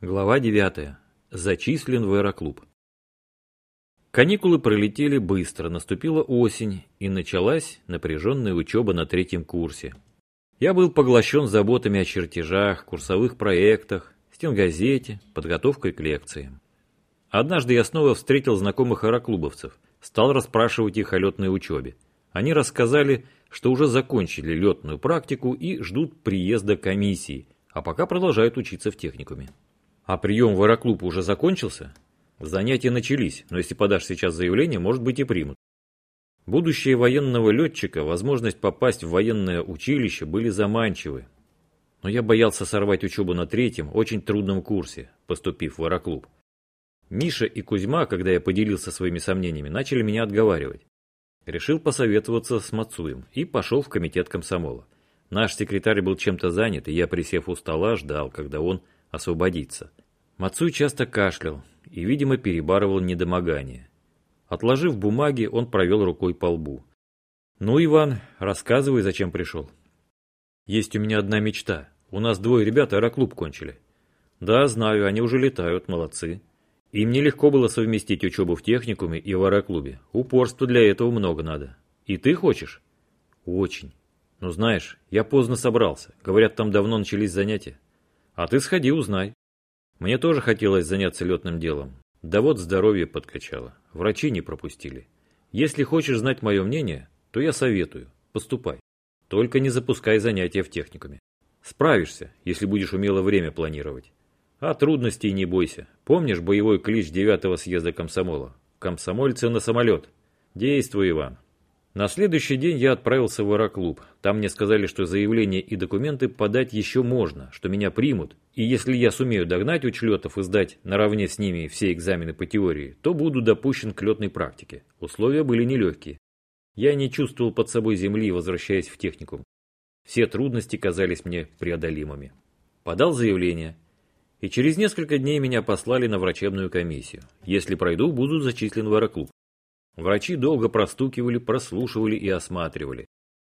Глава 9. Зачислен в аэроклуб. Каникулы пролетели быстро, наступила осень, и началась напряженная учеба на третьем курсе. Я был поглощен заботами о чертежах, курсовых проектах, стенгазете, подготовкой к лекциям. Однажды я снова встретил знакомых аэроклубовцев, стал расспрашивать их о летной учебе. Они рассказали, что уже закончили летную практику и ждут приезда комиссии, а пока продолжают учиться в техникуме. А прием в аэроклуб уже закончился? Занятия начались, но если подашь сейчас заявление, может быть и примут. Будущее военного летчика, возможность попасть в военное училище были заманчивы. Но я боялся сорвать учебу на третьем, очень трудном курсе, поступив в аэроклуб. Миша и Кузьма, когда я поделился своими сомнениями, начали меня отговаривать. Решил посоветоваться с Мацуем и пошел в комитет комсомола. Наш секретарь был чем-то занят, и я, присев у стола, ждал, когда он освободиться. Мацуй часто кашлял и, видимо, перебарывал недомогание. Отложив бумаги, он провел рукой по лбу. «Ну, Иван, рассказывай, зачем пришел». «Есть у меня одна мечта. У нас двое ребят аэроклуб кончили». «Да, знаю, они уже летают, молодцы. Им нелегко было совместить учебу в техникуме и в аэроклубе. Упорства для этого много надо. И ты хочешь?» «Очень. Но знаешь, я поздно собрался. Говорят, там давно начались занятия. А ты сходи, узнай. Мне тоже хотелось заняться летным делом. Да вот здоровье подкачало. Врачи не пропустили. Если хочешь знать мое мнение, то я советую. Поступай. Только не запускай занятия в техникуме. Справишься, если будешь умело время планировать. А трудностей не бойся. Помнишь боевой клич девятого съезда комсомола? Комсомольцы на самолет. Действуй, Иван. На следующий день я отправился в аэроклуб. Там мне сказали, что заявление и документы подать еще можно, что меня примут. И если я сумею догнать учлетов и сдать наравне с ними все экзамены по теории, то буду допущен к летной практике. Условия были нелегкие. Я не чувствовал под собой земли, возвращаясь в техникум. Все трудности казались мне преодолимыми. Подал заявление. И через несколько дней меня послали на врачебную комиссию. Если пройду, буду зачислен в аэроклуб. Врачи долго простукивали, прослушивали и осматривали.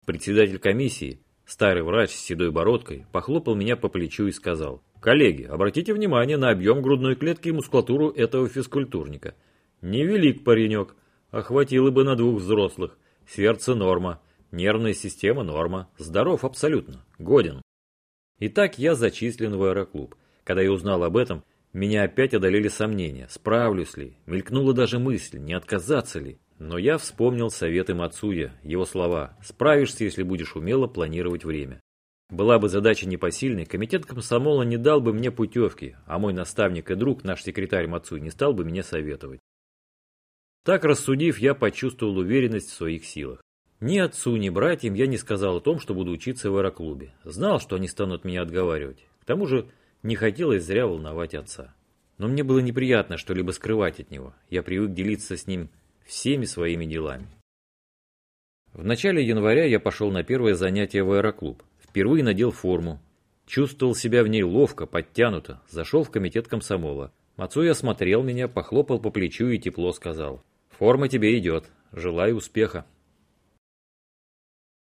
Председатель комиссии, старый врач с седой бородкой, похлопал меня по плечу и сказал, «Коллеги, обратите внимание на объем грудной клетки и мускулатуру этого физкультурника. Невелик паренек, охватило бы на двух взрослых. Сердце норма, нервная система норма, здоров абсолютно, годен». Итак, я зачислен в аэроклуб. Когда я узнал об этом, меня опять одолели сомнения, справлюсь ли, мелькнула даже мысль, не отказаться ли. Но я вспомнил советы Мацуя, его слова «справишься, если будешь умело планировать время». Была бы задача непосильной, комитет комсомола не дал бы мне путевки, а мой наставник и друг, наш секретарь Мацуй, не стал бы мне советовать. Так рассудив, я почувствовал уверенность в своих силах. Ни отцу, ни братьям я не сказал о том, что буду учиться в аэроклубе. Знал, что они станут меня отговаривать. К тому же не хотелось зря волновать отца. Но мне было неприятно что-либо скрывать от него. Я привык делиться с ним всеми своими делами. В начале января я пошел на первое занятие в аэроклуб. Впервые надел форму. Чувствовал себя в ней ловко, подтянуто. Зашел в комитет комсомола. Мацуй осмотрел меня, похлопал по плечу и тепло сказал. «Форма тебе идет. Желаю успеха».